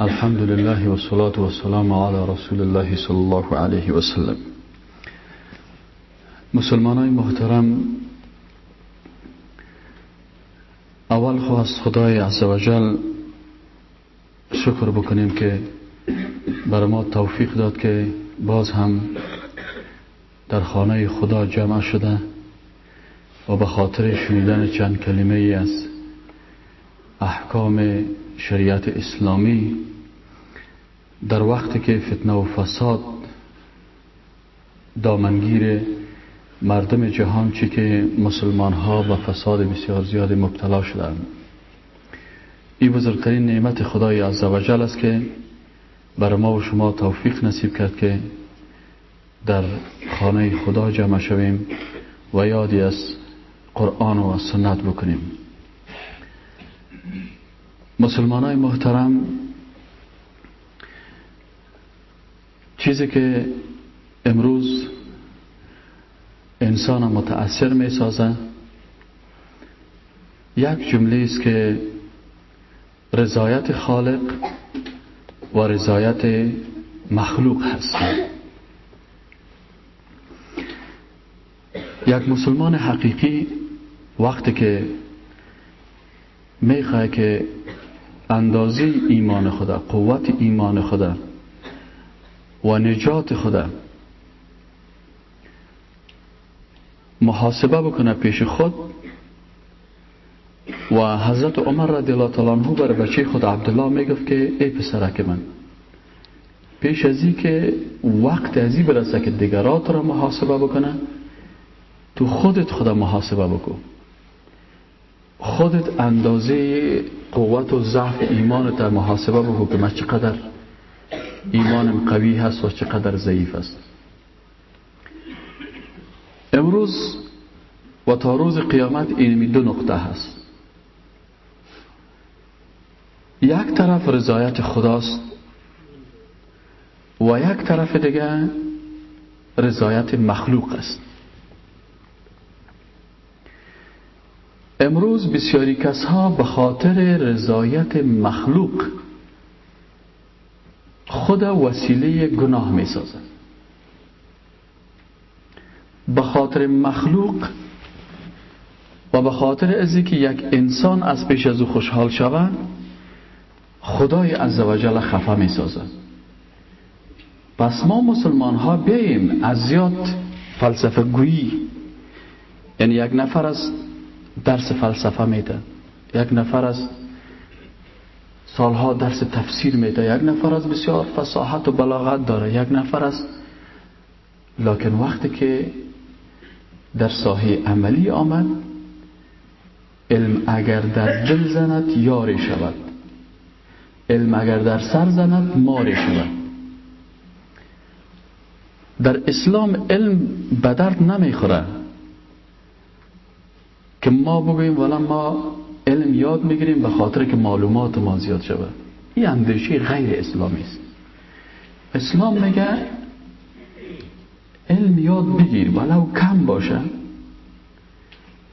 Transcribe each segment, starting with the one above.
الحمد لله والصلاة والسلام على رسول الله صلى الله عليه وسلم مسلمانای محترم اول خواست خدای عزوجل شکر بکنیم که بر ما توفیق داد که باز هم در خانه خدا جمع شده و به خاطر شنیدن چند کلمه ای از احکام شریعت اسلامی در وقتی که فتنه و فساد دامنگیر مردم جهان چی که مسلمان ها و فساد بسیار زیاد مبتلا شدند. این بزرگترین نعمت خدای عزوجل است که بر ما و شما توفیق نصیب کرد که در خانه خدا جمع شویم و یادی از قرآن و سنت بکنیم. مسلمان های محترم چیزی که امروز انسان متأثر می سازه یک جمله است که رضایت خالق و رضایت مخلوق هست. یک مسلمان حقیقی وقتی که می‌خواه که اندازه ایمان خدا قوت ایمان خدا و نجات خدا. محاسبه بکنه پیش خود و حضرت عمر رضی الله تعالی عنہ بر بچه خود عبدالله می‌گفت که ای پسرک من پیش از که وقت ازی برسه که دیگرات را محاسبه بکنه تو خودت خدا محاسبه بکن. خودت اندازه قوت و ضعف ایمانت محاسبه بکن که من چقدر ایمانم قوی هست و چقدر ضعیف است. امروز و تا روز قیامت این دو نقطه هست. یک طرف رضایت خداست و یک طرف دیگه رضایت مخلوق است. امروز بسیاری کس ها به خاطر رضایت مخلوق خود وسیله گناه می سازند به خاطر مخلوق و به خاطر ازی که یک انسان از پیش از او خوشحال شود خدای عزوجل خفه می سازد پس ما مسلمان ها بیاییم از زیاد فلسفه گویی. یعنی یک نفر از درس فلسفه میده یک نفر از سالها درس تفسیر میده. یک نفر از بسیار فصاحت و بلاغت داره. یک نفر از لکن وقتی که در ساحه عملی آمد علم اگر در دل زند یاری شود. علم اگر در سر زند ماری شود. در اسلام علم به درد نمی‌خوره. که ما بگوییم ولی ما علم یاد می‌گیریم به خاطر که معلومات ما زیاد شود. این اندیشه غیر اسلامی است. اسلام میگه علم یاد بگیر ولو کم باشه.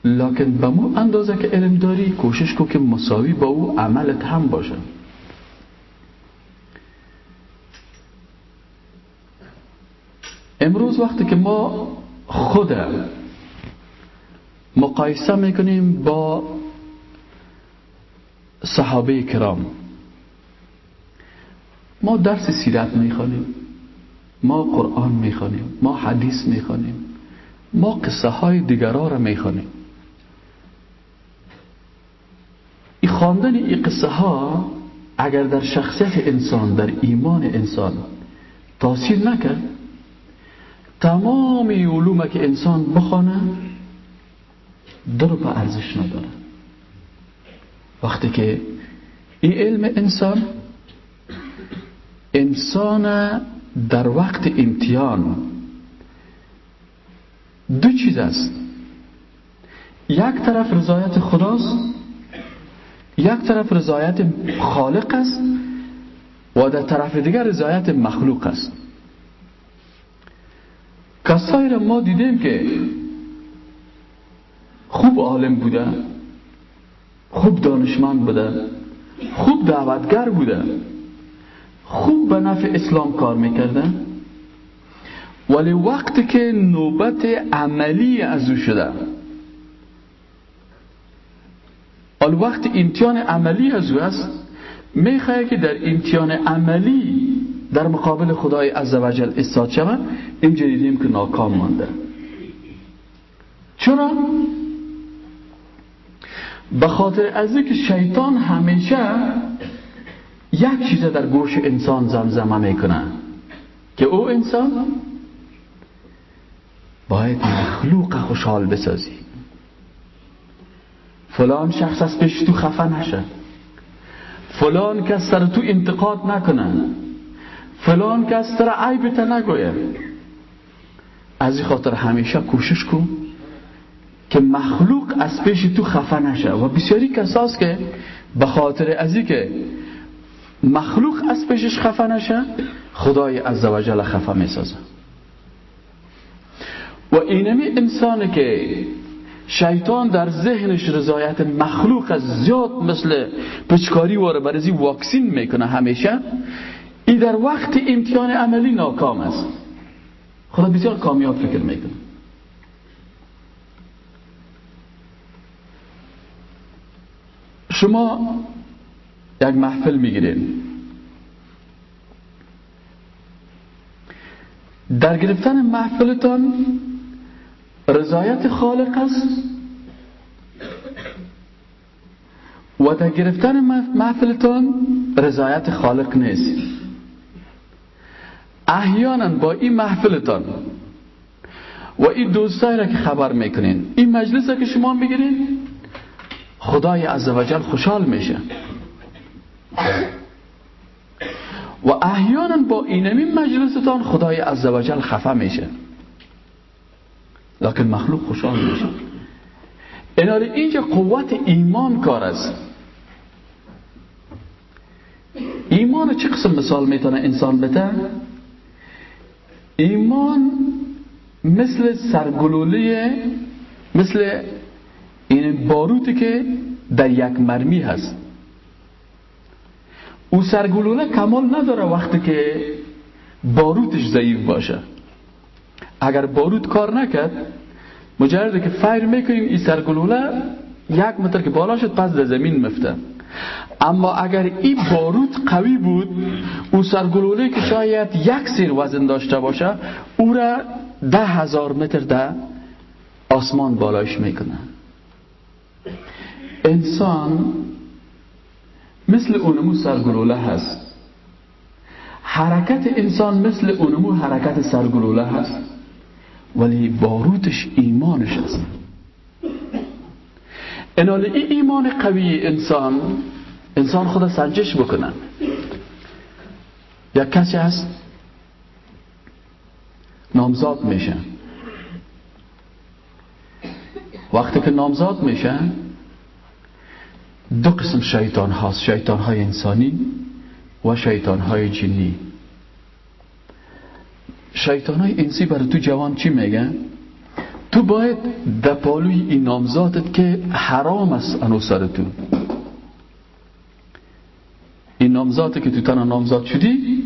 لکن به مو اندازه که علم داری کوشش کن که مساوی با او عملت هم باشه. امروز وقتی که ما خود مقایسه می‌کنیم با صحابه کرام. ما درس سیرت می‌خوانیم. ما قرآن می‌خوانیم. ما حدیث می‌خوانیم. ما قصه های دیگرها را می‌خوانیم. این خواندن این قصه ها اگر در شخصیت انسان در ایمان انسان تاثیر نکرد تمام علوم که انسان بخوانه در به ارزش نداره وقتی که این علم انسان انسان در وقت امتحان دو چیز است. یک طرف رضایت خداست یک طرف رضایت خالق است و در طرف دیگر رضایت مخلوق است. کسایی را ما دیدیم که خوب عالم بوده خوب دانشمند بوده خوب دعوتگر بوده خوب به نفع اسلام کار می‌کرده ولی وقتی که نوبت عملی از او شده حال وقت امتحان عملی از او است می‌خواه که در امتحان عملی در مقابل خدای عزوجل استاد شود اینجا دیدیم که ناکام مانده چرا؟ به خاطر از که شیطان همیشه یک چیز در گوش انسان زمزمه می‌کنه که او انسان باید مخلوق خوشحال بسازی. فلان شخص از پیش تو خفه نشه. فلان کس سر تو انتقاد نکنه. فلان کس سر عیبت نگویه. از این خاطر همیشه کوشش کن. که مخلوق از پیش تو خفه نشه. و بسیاری کساست که به خاطر ازی که مخلوق از پیشش خفه نشه خدای عزوجل خفه می‌سازه. و اینمی انسانی که شیطان در ذهنش رضایت مخلوق از زیاد مثل پچکاری واره برزی واکسین می‌کنه همیشه این در وقت امتحان عملی ناکام است. خدا بسیار کامیاب فکر می‌کنه. شما یک محفل می‌گیرین. در گرفتن محفلتان رضایت خالق است. و در گرفتن محفلتان رضایت خالق نیست. احیانا با این محفلتان و این دوستایی را که خبر می‌کنین این مجلس که شما می‌گیرین خدای عزوجل خوشحال میشه. و احیانا با اینمی مجلستان خدای عزوجل خفه میشه. لکن مخلوق خوشحال میشه. اینالی اینجا قوت ایمان کار است. ایمان چه قسم مثال می‌تونه انسان بده؟ ایمان مثل سرگلوله مثل این باروتی که در یک مرمی هست. او سرگلوله کمال نداره وقتی که باروتش ضعیف باشه. اگر بارود کار نکرد مجرد که فایر می‌کنیم این سرگلوله یک متر که بالا شد پس در زمین مفته. اما اگر این بارود قوی بود او سرگلوله که شاید یک سیر وزن داشته باشه او را ده هزار متر در آسمان بالایش می‌کنه. انسان مثل اونمو سرگلوله هست. حرکت انسان مثل اونمو حرکت سرگلوله هست. ولی باروتش ایمانش هست. انال این ایمان قوی انسان انسان خود سنجش بکنن. یک کسی هست نامزاد میشه. وقتی که نامزاد میشه دو قسم شیطان هاست شیطان های انسانی و شیطان های جنی شیطان های انسی برای تو جوان چی میگن؟ تو باید در پالوی این نامزادت که حرام است انو تو این نامزادت که تو تنها نامزاد شدی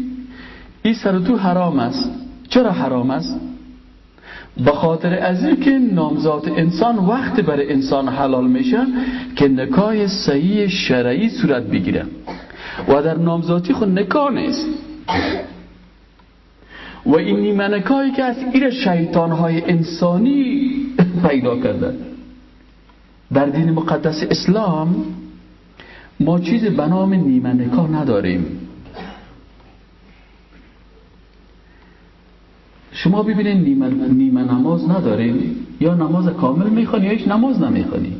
این سر تو حرام است چرا حرام است؟ به خاطر از که نامزاد انسان وقت برای انسان حلال میشه که نکای صحیح شرعی صورت بگیره. و در نامزادی خود نکاح نیست. و این نیمه نکایی که از این شیطان های انسانی پیدا کرده. در دین مقدس اسلام ما چیز به نام نیمه نداریم. شما ببینید نیمه, نیمه نماز نداریم یا نماز کامل می‌خوانی یا هیچ نماز نمی‌خوانی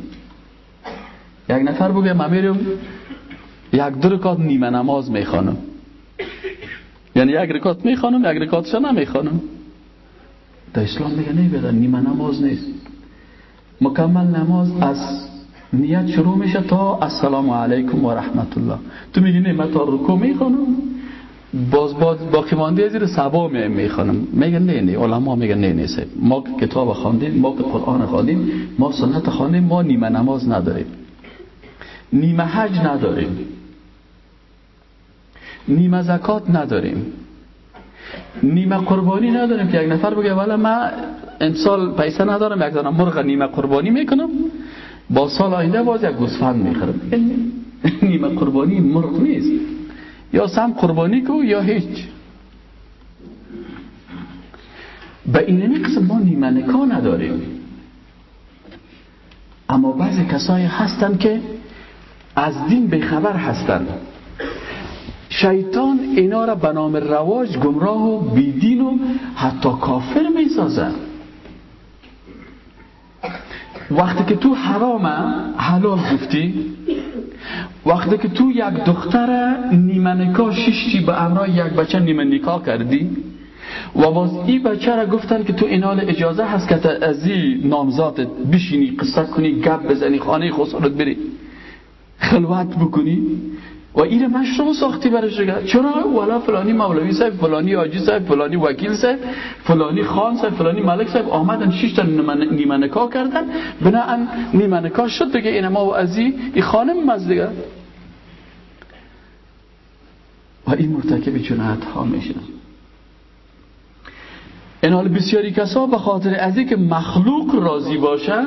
یک نفر بگه من میرم یک دو رکات نیمه نماز می‌خوانم یعنی یک رکات می‌خوانم یک رکاتش نمی‌خوانم در اسلام میگه نه بدن نیمه نماز نیست. مکمل نماز از نیت شروع میشه تا السلام علیکم و رحمت الله. تو میگی نه من تا رکو می‌خوانم باز باز باقی مانده زیر سبا می می‌خوانم. میگن نه نه. علما میگن نه نه ما کتاب خواندیم ما قرآن خواندیم ما سنت خواندیم ما نیمه نماز نداریم. نیمه حج نداریم. نیمه زکات نداریم. نیمه قربانی نداریم که یک نفر بگه ولی من امسال پیسه ندارم یک دانم مرغ نیمه قربانی می‌کنم. با سال آینده باز یک گوسفند می‌خرم. نیمه قربانی مرغ نیست. یا سم قربانی کو یا هیچ. به این قسم ما نیمه نکا نداریم. اما بعضی کسایی هستند که از دین بخبر هستند شیطان اینا را به نام رواج گمراه و بیدین و حتی کافر می‌سازه وقتی که تو حرام حلال گفتی. وقتی که تو یک دختر نیمه نکاح ششتی به امرای یک بچه نیمه نکاح کردی؟ و باز این بچه را گفتن که تو اینال اجازه هست که از این نامزادت بشینی قصه کنی گپ بزنی خانه خسارت بری. خلوت بکنی. و این مشروع ساختی برش دیگه چرا؟ والا فلانی مولوی صاحب فلانی آجی صاحب فلانی وکیل صاحب فلانی خان صاحب فلانی ملک صاحب. آمدن شش تا نیمه نکاح کردن. بناهن نیمه نکاح شد دیگه این ما و ازی این خانم مز دیگه. و این مرتکب جنایت ها میشن این حال بسیاری کسا به خاطر ازی که مخلوق راضی باشه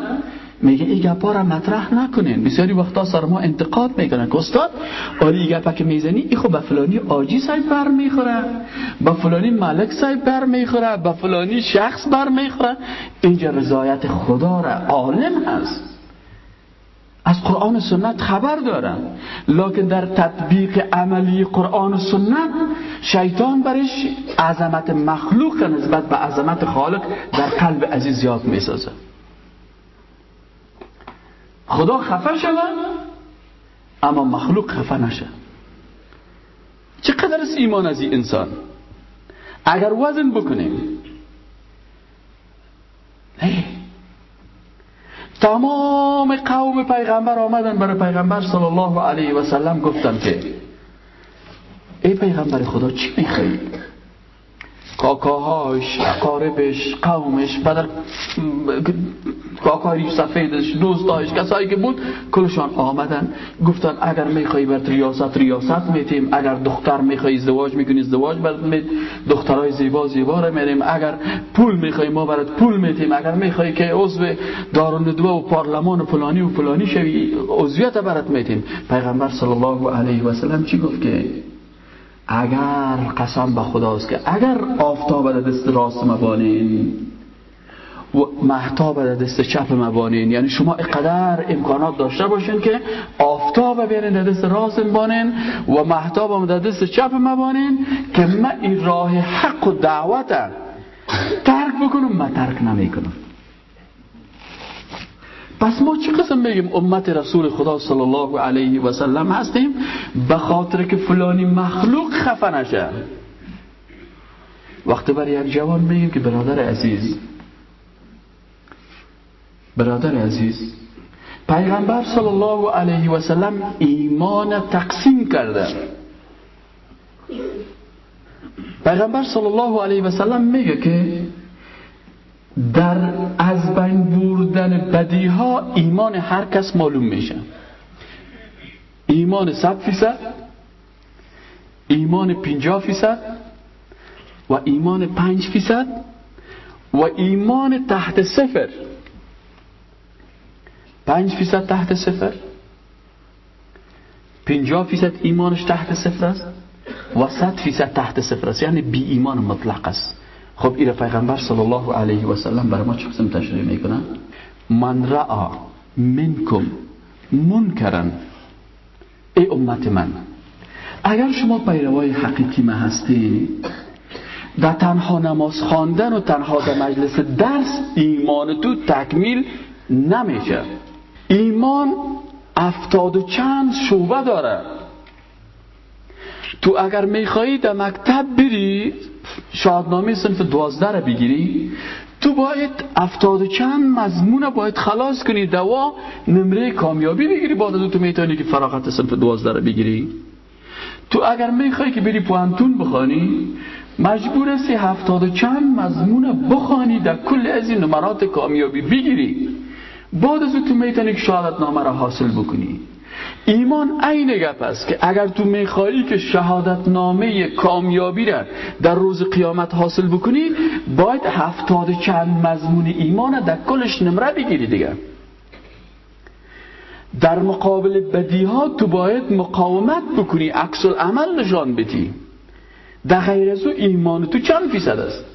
میگه این گپا را مطرح نکنین. بسیاری وقتا سر ما انتقاد می‌کنن. که استاد آلی این گپا که می‌زنی ای خب به فلانی آجی صاحب بر می‌خوره. به فلانی ملک صاحب بر می‌خوره. به فلانی شخص بر می‌خوره. اینجا رضایت خدا را عالم هست. از قرآن و سنت خبر دارم. لکن در تطبیق عملی قرآن و سنت شیطان برش عظمت مخلوق نسبت به عظمت خالق در قلب عزیز زیاد می‌سازه. خدا خفه شود اما مخلوق خفه نشه. چقدر است ایمان از این انسان؟ اگر وزن بکنیم. نه تمام قوم پیغمبر آمدن برای پیغمبر صلی الله علیه و سلم گفتن که ای پیغمبر خدا چی میخوایی؟ کاکاهاش قاربش قومش بدر کاکاری سفیدش دوستاش کسایی که بود کلشان آمدن. گفتن اگر میخوایی بر ریاست ریاست میتیم اگر دختر میخوایی ازدواج می‌کنی ازدواج برات دخترای زیبا زیبا را میریم. اگر پول میخوایی ما برات پول میتیم. اگر میخوایی که عضو دارالندوه و پارلمان و فلانی و فلانی شوی عضویت برات میتیم. پیغمبر صلی الله علیه و سلم چی گفت که؟ اگر قسم به خداست که اگر آفتاب در دست راست مبانین و محتاب در دست چپ مبانین یعنی شما اقدر امکانات داشته باشین که آفتاب بیارین در دست راست مبانین و محتاب در دست چپ مبانین که من این راه حق و دعوت ترک بکنم من ترک نمی کنم پس ما چه قسم بگیم امت رسول خدا صلی الله علیه و سلم هستیم؟ به خاطر که فلانی مخلوق خفه نشه. وقتی بر یک جوان میگیم که برادر عزیز. برادر عزیز. پیغمبر صلی الله علیه و سلم ایمان تقسیم کرده. پیغمبر صلی الله علیه و سلم میگه که در بردن بدی ها ایمان هر کس معلوم میشه. ایمان صد فیصد ایمان پینجا فیصد و ایمان پنج فیصد و ایمان تحت صفر. پنج فیصد تحت صفر. پینجا فیصد ایمانش تحت صفر است و صد فیصد تحت صفر است. یعنی بی ایمان مطلق است. خب این پیغمبر صلی الله علیه و سلم برای ما چه قسم تشریح می‌کنن؟ من رعا منکم منکرن. ای امت من اگر شما پیروای حقیقی ما هستی در تنها نماز خواندن و تنها در مجلس درس ایمان تو تکمیل نمیشه. ایمان افتاد و چند شعبه داره. تو اگر میخوایی در مکتب بری شادنامه صنف دوازده رو بگیری تو باید افتاد چند مضمون باید خلاص کنی دوا نمره کامیابی بگیری بعد از تو می‌تونی که فراغت صنف دوازده رو بگیری. تو اگر می‌خوای که بری پوانتون بخوانی مجبور هستی هفتاد و چند مضمون بخوانی در کل از این نمرات کامیابی بگیری. بعد از تو می‌تونی که شهادت را حاصل بکنی. ایمان عین گپ است که اگر تو میخوایی که شهادت نامه کامیابی را در روز قیامت حاصل بکنی باید هفتاد چند مضمون ایمان در کلش نمره بگیری دیگه. در مقابل بدی ها تو باید مقاومت بکنی عکس عمل نشان بدی. در غیر از ایمان تو چند فیصد است؟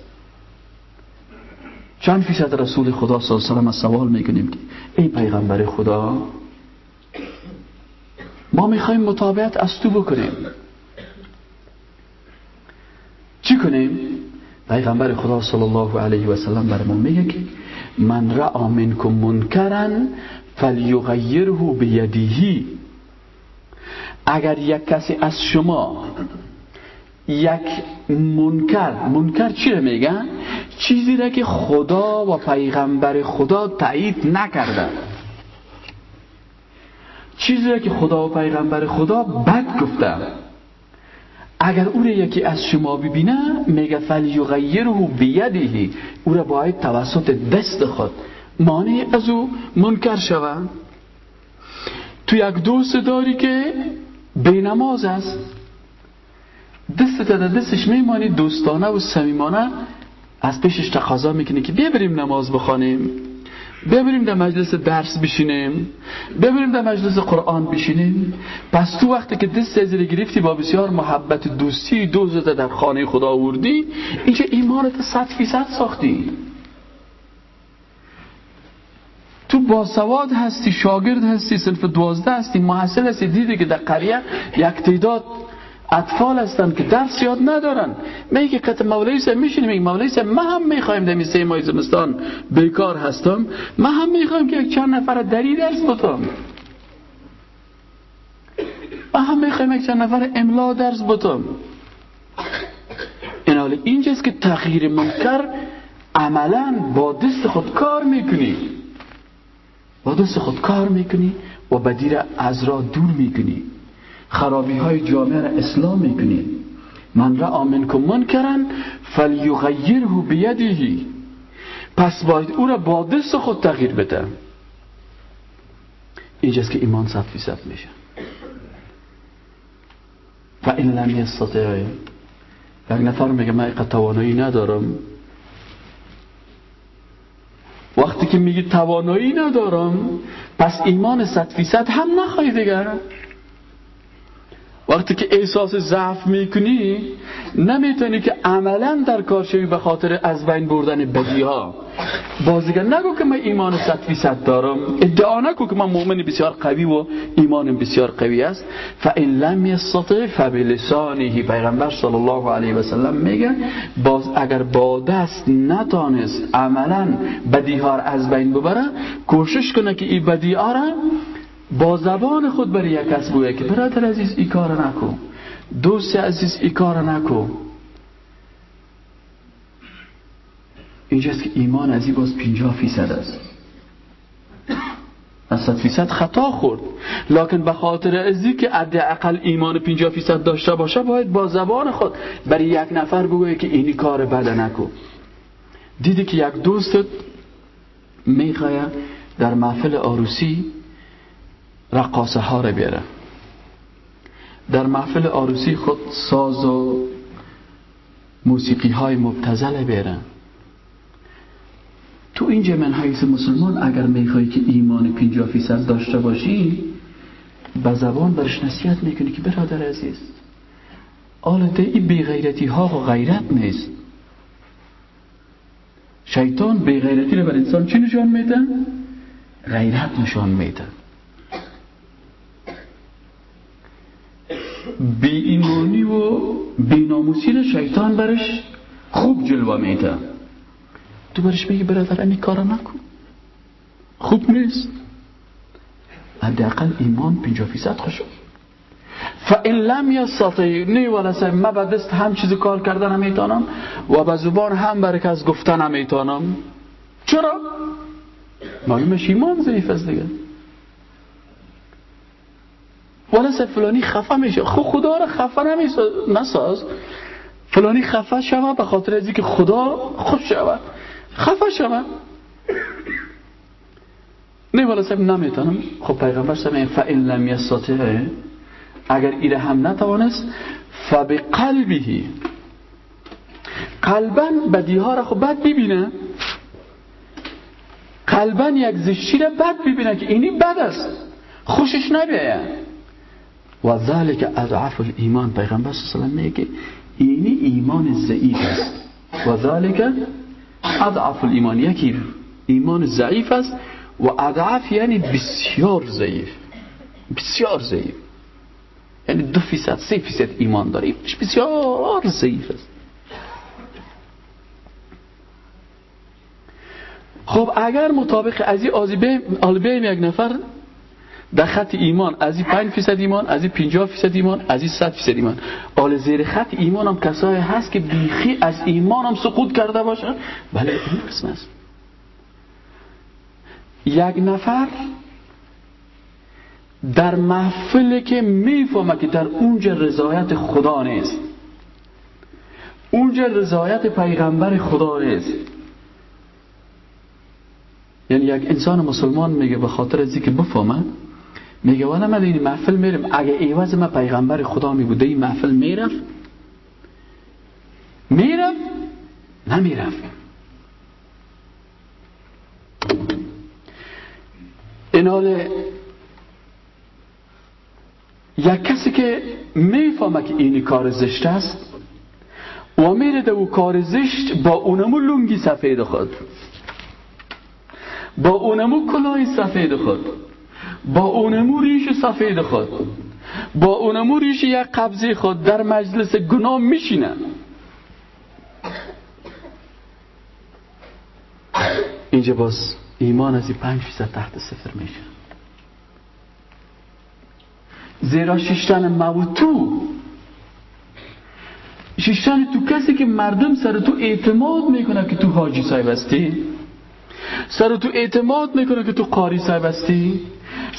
چند فیصد رسول خدا صلی الله علیه و سوال می‌کنیم ای پیغمبر خدا ما می‌خوایم مطابقت از تو بکنیم. چی کنیم؟ پیغمبر خدا صلی الله علیه و سلم بر ما میگه که من رأى منکم منکرن فلیغیره بیدیهی اگر یک کسی از شما یک منکر منکر چی رو میگن؟ چیزی را که خدا و پیغمبر خدا تایید نکرده. چیزی که خدا و پیغمبر خدا بد گفته. اگر او را یکی از شما ببینه میگه فلیغیره بیدیه او را باید توسط دست خود. مانع از او منکر شود تو یک دوست داری که بینماز است. دست در دستش میمانی دوستانه و سمیمانه از پیشش تقاضا می‌کنه که بیا بریم نماز بخوانیم. ببریم در مجلس درس بشینیم ببریم در مجلس قرآن بشینیم. پس تو وقتی که دست زیر گرفتی با بسیار محبت دوستی دوزت در خانه خدا آوردی اینجا ایمانت صد فیصد ساختی؟ تو باسواد هستی شاگرد هستی صنف دوازده هستی محصل هستی دیدی که در قریه یک تعداد اطفال هستن که درس یاد ندارن. میگه که مولوی صاحب میشینه میگه مولوی ما هم می‌خوایم در سه ماه زمستان بیکار هستم. ما هم می‌خوایم که چند نفر دری درس بتم ما هم می‌خوایم یک چند نفر املا درس بتم این حال اینجاست که تغییر منکر عملا با دست خود کار می‌کنی. با دست خود کار می‌کنی و بدیر از را دور می‌کنی. خرابی های جامعه را اسلام می‌کنی. من را منکم منکرن فلیغیره بیدیهی پس باید او را با دست خود تغییر بده. اینجاست که ایمان صد فیصد میشه. و این لم یستطیع یک نفر میگه من توانایی ندارم. وقتی که میگی توانایی ندارم پس ایمان صد فیصد هم نخواهی دیگر. وقتی که احساس ضعف می‌کنی نمی‌تونی که عملا در کار شوی به خاطر از بین بردن بدی ها بازیگر نگو که من ایمان صد فیصد دارم. ادعا نگو که من مؤمن بسیار قوی و ایمان بسیار قوی است. فان لم یستطع فبلسانه پیغمبر صلی الله علیه و سلم میگه باز اگر با دست نتانست عملا بدی ها از بین ببره کوشش کنه که این بدی ها با زبان خود برای یک کس بویه که برادر عزیز ای کار نکو. دوست عزیز ای کار نکو. اینجاست که ایمان از این باز پینجا فیصد است. از صد فیصد خطا خورد. لکن به خاطر ازی که اقل ایمان پینجا فیصد داشته باشه باید با زبان خود برای یک نفر بگویه که اینی کار بده نکو. دیدی که یک دوستت می‌خواه در محفل آروسی رقاصه ها رو بیاره. در محفل آروسی خود ساز و موسیقی های مبتزل بیاره. تو این جمعن حیث مسلمان اگر میخوایی که ایمان پینجا فیصد داشته باشی به زبان برش نصیحت می‌کنی که برادر عزیز آلته این بیغیرتی ها و غیرت نیست. شیطان بیغیرتی رو بر انسان چی نشان میده؟ غیرت نشان میده. بی ایمانی و بی ناموسی رو شیطان برش خوب جلوه میده. تو برش میگی برادر این کارا نکن. خوب نیست. حداقل ایمان پینجا فیصد خوشو فان لم یستطیع نی ولا سه ما به دست هم چیز کار کردن نمی‌تونم و به زبان هم برکه از گفتن نمی‌تونم. چرا؟ معلومش ایمان ضعیف است دیگه. ولی فلانی خفه میشه. خب خدا رو خفه نساز. فلانی خفه شود به خاطر از که خدا خوش شود. خفه شود. نه والا صاحب نمی‌تونم. خب پیغمبر صاحب فئن لم یستطع. اگر ایره هم نتوانست فبقلبه. قلبا بدیها را خب بد ببینه قلبا یک زشتی را بد ببینه که اینی بد است. خوشش نبیه و ذلك اضعف الایمان. پیغمبر صلی الله علیه و میگه اینی ایمان ضعیف است. و ذلك اضعف الایمان. یکی ایمان ضعیف است و اضعف یعنی بسیار ضعیف. بسیار ضعیف. یعنی دو فیصد سه فیصد ایمان داره بسیار ضعیف است. خب اگر مطابق از این آلبیم یک نفر در خط ایمان از این 5 فیصد ایمان از این 50 فیصد ایمان از این 100 فیصد ایمان. آل زیر خط ایمان هم کسای هست که بیخی از ایمان هم سقوط کرده باشن. بله این قسم است. یک نفر در محفل که می‌فهمه که در اونجا رضایت خدا نیست. اونجا رضایت پیغمبر خدا نیست. یعنی یک انسان مسلمان میگه به خاطر از که بفهمه میگه من این محفل میرم. اگه ایواز ما پیغمبر خدا می بوده این محفل می‌رفت؟ می‌رفت؟ این حال یک کسی که می‌فهمه که این کار زشت است و میره کار زشت با اونمو لنگی سفید خود. با اونمو کلاه سفید خود. با اونمو ریش سفید خود. با اونمو ریش یک قبضی خود در مجلس گناه میشینه اینجا باز ایمان از این پنج فیصد تحت صفر میشه. زیرا شیشتن موتو شیشتن تو کسی که مردم سر تو اعتماد می‌کنه که تو حاجی صاحب هستی؟ سر تو اعتماد می‌کنه که تو قاری صاحب هستی؟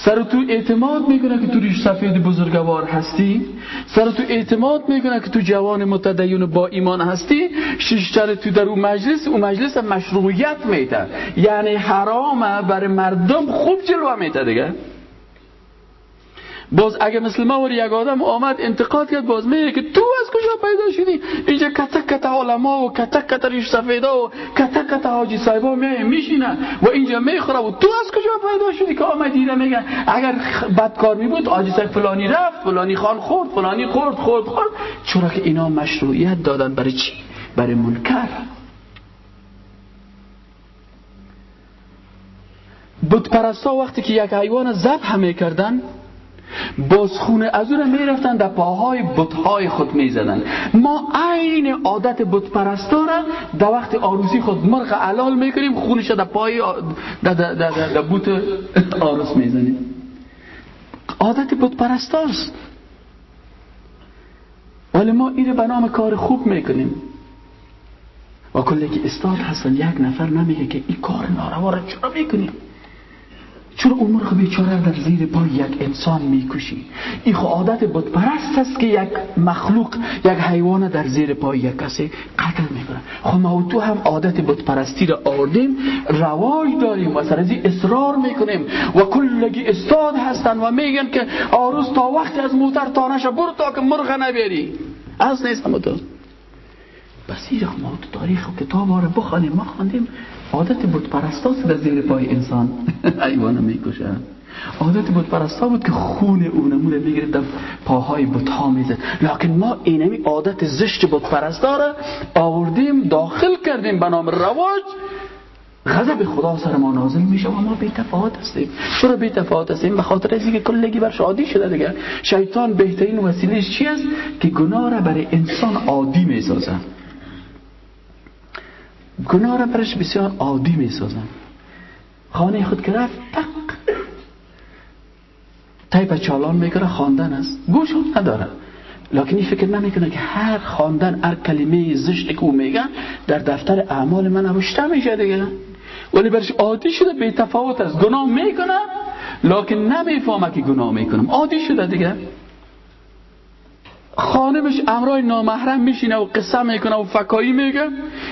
سر تو اعتماد می‌کنه که تو ریش سفید بزرگوار هستی؟ سر تو اعتماد می‌کنه که تو جوان متدین با ایمان هستی؟ شیشتر تو در اون مجلس اون مجلس مشروعیت میده. یعنی حرامه برای مردم خوب جلوه میده دیگه. باز اگه مثل ما ور یک آدم آمد انتقاد کرد باز میگه که تو از کجا پیدا شدی؟ اینجا کتک کت علما و کتک کت ریش سفیدا و کتک کت حاجی صاحبا می میشینن و اینجا می‌خوره و تو از کجا پیدا شدی که آمدی دیده میگن؟ اگر بدکار می بود حاجی صاحب فلانی رفت فلانی خان خورد فلانی خورد خورد خورد. چرا که اینا مشروعیت دادن برای چی؟ برای منکر. بود پرستا وقتی که یک حیوان ذبح می‌کردن خونه از اون می‌رفتن در پاهای بتهای خود می‌زدن ما عین عادت بت پرستا را در وقت آروسی خود مرغ علال می‌کنیم خونش در پای در, در, در, در بوت آروس می‌زنیم. عادت بت پرستاست ولی ما این به نام کار خوب می‌کنیم. و کلی که استاد هستن یک نفر نمیگه که این کار ناروا را چرا می‌کنیم چرا اون مرغ بیچاره در زیر پای یک انسان می‌کشی این خو عادت بود پرست است که یک مخلوق یک حیوان در زیر پای یک کسی قتل می‌کنه. خب ما تو هم عادت بود پرستی را آوردیم رواج داریم و سر اصرار می‌کنیم و کلگی استاد هستن و میگن که آروز تا وقتی از موتر تانش برو تا که مرغ نبیری از نیست هم تو بسیر ما تو تاریخ و کتاب رو بخوانیم ما خواندیم. عادت بود پرستاست در زیر پای انسان. حیوان می‌کشه. عادت بود پرستا بود که خون اونمون رو می‌گیرد در پاهای ها می‌زد. لکن ما اینمی عادت زشت بود پرستا را آوردیم داخل کردیم به نام رواج. غضب خدا سر ما نازل میشه و ما بی تفاوت هستیم. چرا بی تفاوت هستیم؟ به خاطر از اینکه کلگی برش عادی شده دیگه. شیطان بهترین وسیلهش چی است؟ که گناه را برای انسان عادی می‌سازه گناه را برش بسیار عادی می سازن خانه خود که رفت تق. تایپ چالان می‌کنه خواندن است. گوش نداره. لکن این فکر نمی‌کنه که هر خواندن هر کلمه زشت که او میگه در دفتر اعمال من نوشته میشه دیگه. ولی برش عادی شده به تفاوت است. گناه می‌کنه لکن نمی‌فهمه که گناه می‌کنم. عادی شده دیگه. خانمش امرای نامحرم میشینه و قصه می‌کنه و فکایی میگه.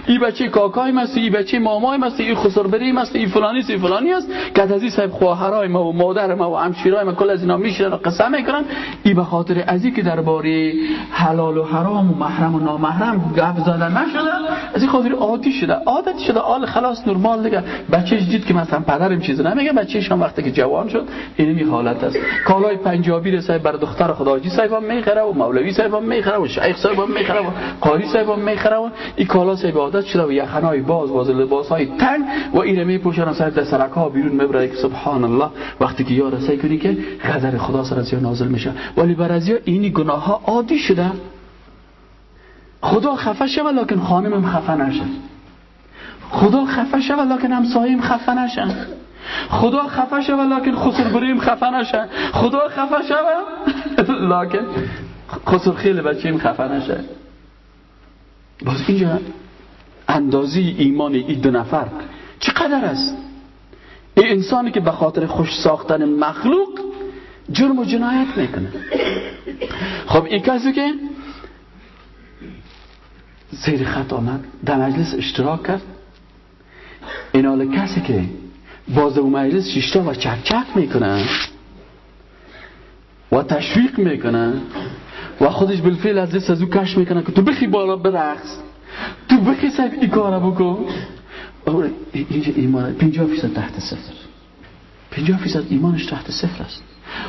ای بچه کاکای مستی ای بچه مامای مستی ای خسربری مستی ای فلانی سی فلانی است. که از این صاحب خواهرای ما و مادر ما و همشیرای ما کل از اینا میشینن و قصه می‌کنن. ای به خاطر از که درباره حلال و حرام و محرم و نامحرم گفت زدن نشده از این خاطر عادی شده عادت شده. آل خلاص نرمال دیگه. بچهش دید که مثلا پدرم چیزی نمیگه بچهش هم وقتی که جوان شد این حالت است. کالای پنجابی رسای بر دختر خداجی صاحب می‌خره و مولوی هم می‌خره شیخ هم می‌خره صاحب هم می‌خره این کالا صاحب عادت شده و یخنای باز باز لباس های تنگ و این میپوشن صاحب در سرک ها بیرون می‌بره. که سبحان الله وقتی که یا رسای کنی که غذر خدا سر از نازل میشه. ولی بر از اینی گناه ها عادی شده. خدا خفه شود لکن خانمم خفه نشه. خدا خفه شود لکن همسایه‌ام خفه نشن خدا خفه شود لکن خسر بریم خفه نشن خدا خفه شود لکن خسر خیلی بچه این خفه نشه. باز اینجا اندازی ایمان این دو نفر چقدر است؟ این انسانی که به خاطر خوش ساختن مخلوق جرم و جنایت می‌کنه. خب این کسی که زیر خط آمد در مجلس اشتراک کرد. این حال کسی که باز او مجلس شیشتا و چک چک می‌کنه و تشویق می‌کنه. و خودش بالفعل از دست از او کش می‌کنه که تو بخی بالا برقص تو بخی صاحب ای کارا بکن. اینجا ایمان 50 فیصد تحت صفر. 50 فیصد ایمانش تحت صفر است.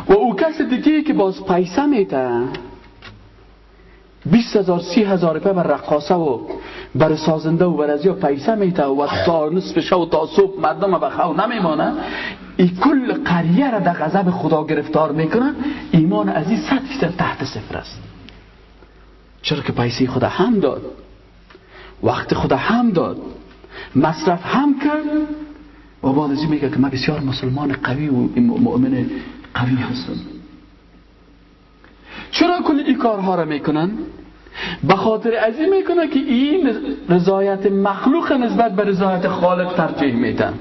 و او کس دیگه که باز پیسه میته 20 هزار سی هزار بر رقاصه و بر سازنده و بر ازیا پیسه میته و تا نصف شو تا صبح مردم به خو نمیمانه. این کل قریه را در غضب خدا گرفتار می‌کنه ایمان از این صد فیصد تحت صفر است. چرا که پیسه خدا هم داد. وقت خدا هم داد. مصرف هم کرد. و بعد از میگه که من بسیار مسلمان قوی و مؤمن قوی هستم. چرا کل این کارها را می‌کنن؟ به خاطر از این می‌کنه که این رضایت مخلوق نسبت به رضایت خالق ترجیح میدن.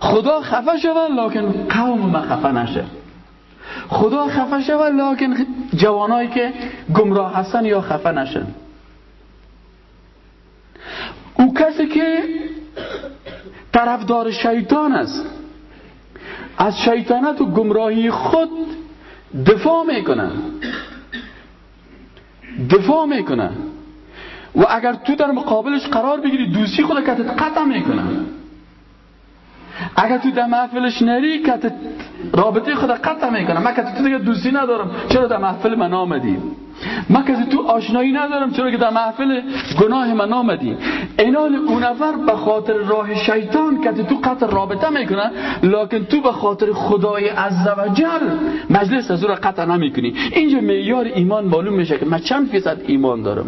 خدا خفه شود لکن قوم ما خفه نشه. خدا خفه شود لکن جوانایی که گمراه هستن یا خفه نشن. او کسی که طرفدار شیطان است از شیطانت و گمراهی خود دفاع می‌کنه دفاع می‌کنه و اگر تو در مقابلش قرار بگیری دوستی خود کتت قطع می‌کنه اگر تو در محفلش نری کت رابطه خود قطع می‌کنه من که تو دیگه دوستی ندارم. چرا در محفل من آمدی؟ من که تو آشنایی ندارم چرا که در محفل گناه من آمدی؟ اینال اون نفر به خاطر راه شیطان که تو قطع رابطه می‌کنه لکن تو به خاطر خدای عزوجل مجلس از رو قطع نمی‌کنی. اینجا معیار ایمان معلوم میشه که من چند فیصد ایمان دارم.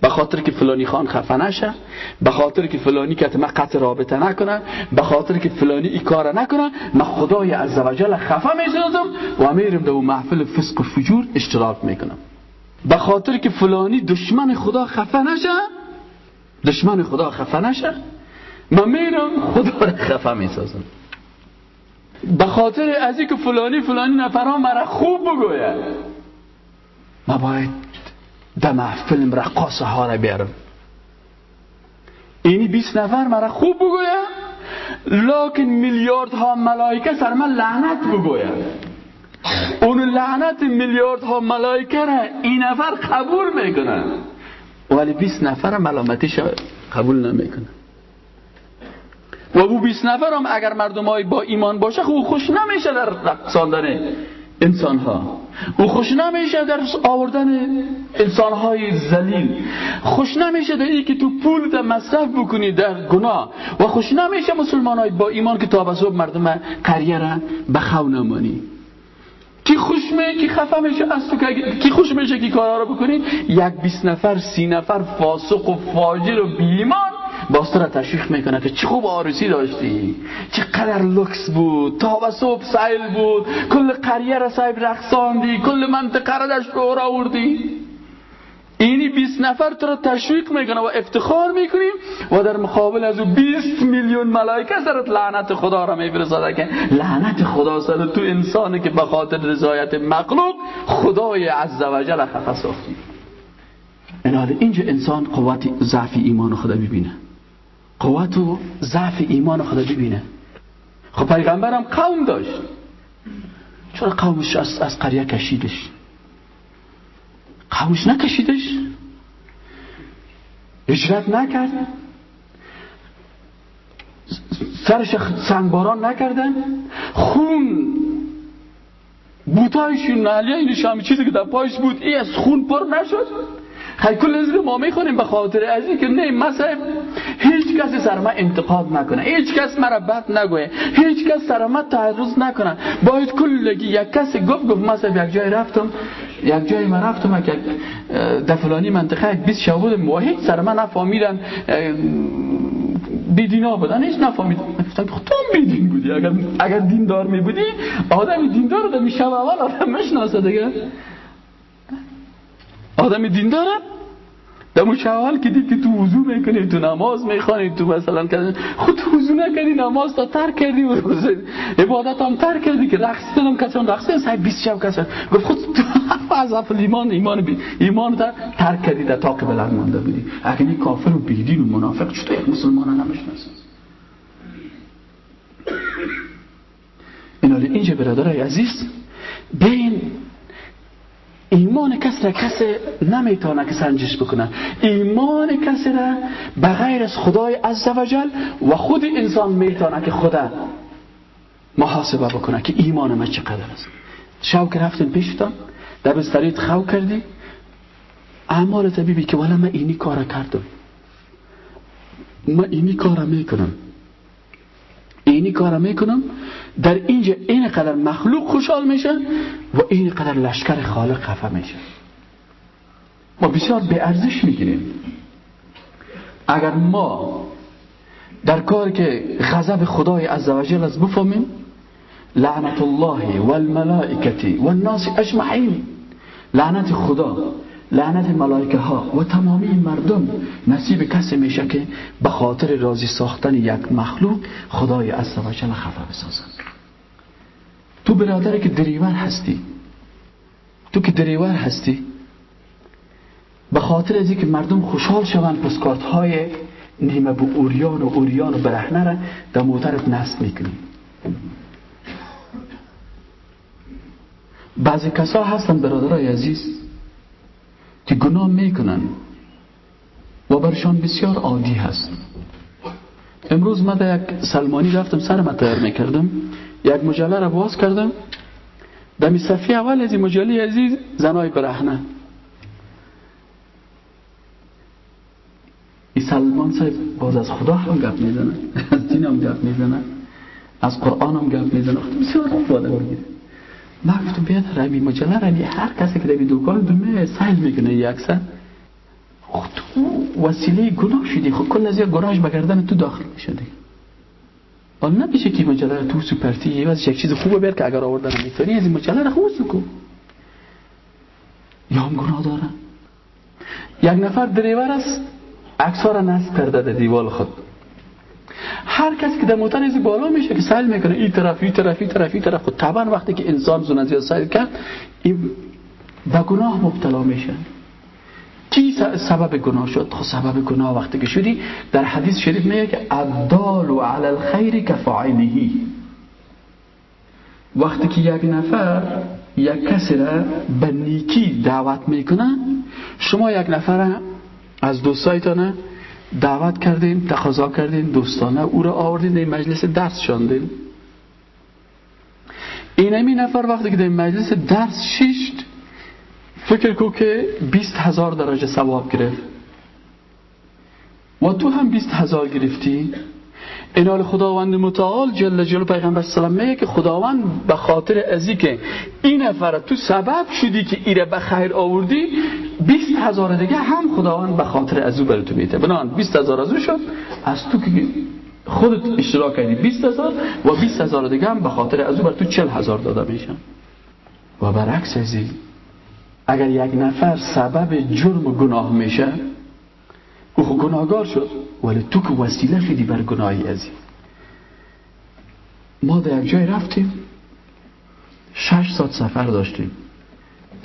به خاطر که فلانی خان خفه نشه به خاطر که فلانی که من قطع رابطه نکنه به خاطر که فلانی ای کار نکنه من خدای عزوجل خفه میشنازم و میرم در محفل فسق و فجور اشتراک می‌کنم. به خاطر که فلانی دشمن خدا خفه نشه دشمن خدا خفه نشه من میرم خدا را خفه می‌سازم. به خاطر از که فلانی فلانی نفرها مرا خوب بگوید ما باید در محفل رقاصه ها را بیارم. اینی بیست نفر مرا خوب بگوید لکن میلیارد ها ملائکه سر من لعنت بگوید اون لعنت میلیارد ها ملائکه را این نفر قبول می‌کنه. ولی بیست نفر ملامتیش قبول نمی‌کنه. و او بیست نفر هم اگر مردم های با ایمان باشه خب خوش نمیشه در رقصاندن انسان ها او خوش نمیشه در آوردن انسان های زلیل خوش نمیشه در این که تو پول در مصرف بکنی در گناه. و خوش نمیشه مسلمان های با ایمان که تا صبح مردم قریه را بخو نمانی. کی خوش می کی خفه میشه از تو کی خوش میشه کی کارا رو بکنی؟ یک بیست نفر سی نفر فاسق و فاجر و بیمان را تشویق می‌کنه که چه خوب آرزی داشتی. چقدر لکس بود. تا و صبح سیل بود. کل قریه را صاحب رقصاندی کل منطقه را در شور آوردی. اینی 20 نفر تو را تشویق می‌کنه و افتخار می‌کنیم و در مقابل از او 20 میلیون ملائکه سرت لعنت خدا را میفرستاده که لعنت خدا سر تو انسانی که به خاطر رضایت مخلوق خدای عزوجل خفه ساختی. این اینجا انسان قوت ضعف ایمان خدا ببینه قوت و ضعف ایمان خدا ببینه. خب پیغمبرم قوم داشت. چرا قومش از, از قریه کشیدش؟ قومش نکشیدش. هجرت نکرد. سرش سنگباران نکردن. خون بوتایشون نعلیه این چیزی که در پایش بود ای از خون پر نشد. کل از ما می‌خونیم به خاطر از که نه مثلا هیچ کسی سر ما انتقاد نکنه. هیچ کس مرا بد نگوه هیچ کس سر ما تعرض نکنه. باید کلگی یک کسی گفت گفت مثلا یک جای رفتم. یک جای من رفتم که در فلانی منطقه یک 20 شب بودم و هیچ سر ما نفهمیدن. بیدینا بودن. هیچ نفهمیدن. گفتم تو بیدین بودی؟ اگر اگر دیندار می بودی آدم دیندار رو می اول آدم مشناسه دیگه. آدم دینداره در شوال که دید تو وضو می‌کنی تو نماز می‌خوانی تو مثلا خود وضو نکردی نماز تا ترک کردی و عبادت هم ترک کردی که رقصیدن هم کسان رقصیدن سعی 20 شب کسان گفت خود تو از افل ایمان ایمان بی ایمان تا ترک کردی در تاق بلند مانده بودی. این کافر و بیدین و منافق چطور یک مسلمان نمی‌شناسه؟ این اینجا برادر عزیز بین ایمان کس را کسی نمی‌تونه که سنجش بکنه. ایمان کسی را بغیر از خدای عزوجل و خود انسان می‌تونه که خدا محاسبه بکنه که ایمان ما چقدر است. شو رفتن پیشتان در بستریت خو کردی. اعمال طبیبی که ولی من اینی کار کردم. من اینی کار می‌کنم. اینی کار می‌کنم در اینجا اینقدر مخلوق خوشحال میشه و اینقدر لشکر خالق خفه میشه ما بسیار به ارزش می‌گیریم. اگر ما در کاری که غضب خدای عزوجل از بفهمیم لعنت الله والملائکتی والناس اجمعین. لعنت خدا. لعنت ملائکه ها و تمامی مردم نصیب کسی میشه که به خاطر راضی ساختن یک مخلوق خدای عزوجل خفه بسازند تو برادری که دریور هستی تو که دریور هستی به خاطر از که مردم خوشحال شوند پسکارت های نیمه به اوریان و اوریان و برهنه را در موترت نصب می‌کنی. بعضی کسا هستن برادرای عزیز که گناه می‌کنن و برشان بسیار عادی هست. امروز من در یک سلمانی رفتم سر ما تیار می‌کردم. یک مجله را باز کردم. در صفحه اول از این مجله عزیز زنای برهنه. این سلمان صاحب باز از خدا هم گپ می‌زنه از دین هم گپ می‌زنه از قرآن هم گپ می‌زنه. بسیار خوب باده می‌گیره. من گفتم بیاد رمی مجله رمی هر کسی که در دوکان دومه سیل می‌کنه یک سن خود وسیله گناه شدی. خود کل از یک گراج بگردن تو داخل می‌شدی آن نمیشه که مجله تو سپرتی یه واسه یک چیز خوبه بر که اگر آوردن می‌تونی از این مجله رو خوب سکو. یا هم گناه دارن. یک نفر دریور است را نصب کرده در دیوال خود. هر کسی که در موتر از بالا میشه که سیل می‌کنه این طرف این طرف این طرف این طرف خود طبعا وقتی که انسان زون از سیل کرد این به گناه مبتلا میشه. چی سبب گناه شد؟ خب سبب گناه وقتی که شدی در حدیث شریف میگه که و علی الخیر کفاعله وقتی که یک نفر یک کسی را به نیکی دعوت می‌کنه شما یک نفر از دوستایتانه دعوت کردین تقاضا کردین دوستانه او را آوردین در مجلس درس شاندین اینمی نفر وقتی که در مجلس درس شیشت فکر کو که بیست هزار درجه ثواب گرفت. و تو هم بیست هزار گرفتی اینال خداوند متعال جل جلو پیغمبر سلام میگه که خداوند به خاطر ازی که این نفر تو سبب شدی که ایره به خیر آوردی 20 هزار دیگه هم خداوند به خاطر ازو بر تو میته بنان 20 هزار ازو شد از تو که خودت اشتراک کردی 20 هزار و 20 هزار دیگه هم به خاطر ازو بر تو 40 هزار داده میشن و برعکس ازی اگر یک نفر سبب جرم و گناه میشه گناهگار شد. ولی تو که وسیله شدی بر گناهی ازی. ما در یک جای رفتیم. شش ساعت سفر داشتیم.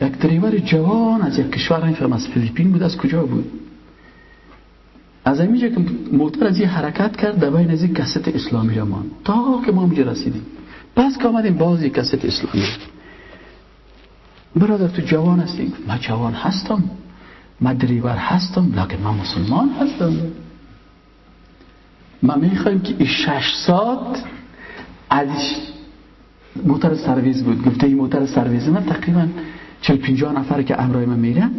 یک دریور جوان از یک کشور این از فیلیپین بود. از کجا بود؟ از اینجا که موتر از این حرکت کرد در بین از کست اسلامی را مان تا که ما میجا رسیدیم. پس که آمدیم باز کست اسلامی. برادر تو جوان هستی ما جوان هستم. ما دریور هستم لکن من مسلمان هستم. ما می‌خوایم که این شش ساعت ازش موتر سرویس بود. گفته این موتر سرویس من تقریبا چل پینجا نفر که امرای من میرن.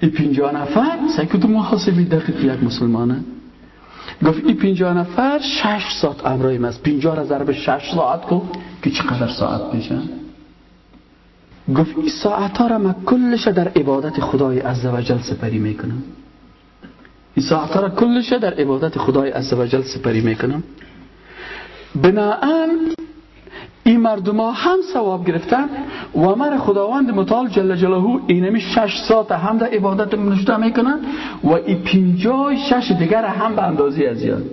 این پینجا نفر تو محاسبی دقیق یک مسلمانه. گفت این پینجا نفر شش ساعت امرای من است. پینجا را ضرب شش ساعت. کن که چقدر ساعت میشه؟ گفت این ساعت ها را من کلش در عبادت خدای عزوجل سپری می‌کنم. این ساعت ها را کلش در عبادت خدای عزوجل سپری می‌کنم. بناهن این مردم هم ثواب گرفتن و من خداوند متعال جل جلاله اینمی شش ساعت هم در عبادت منشته می‌کنن و این پینجای شش دیگر هم به اندازی از یاد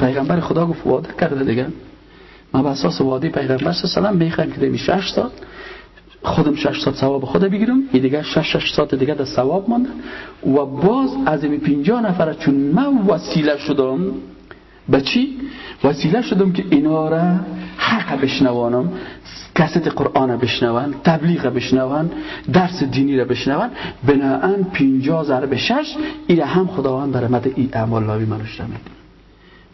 پیغمبر خدا گفت وعده کرده دیگه. ما به اساس وعده پیغمبر صلی الله می‌خوایم که دمی شش ساعت خودم شش ساعت ثواب خود بگیرم این دیگه شش شش ساعت دیگه در ثواب مانده. و باز از این پینجا نفر چون من وسیله شدم به چی؟ وسیله شدم که اینا را حق بشنوانم کست قرآن بشنون تبلیغ بشنون درس دینی را بشنون. بناهن پینجا ضرب شش این هم خداوند در مد این اعمال لاوی منوشته شدم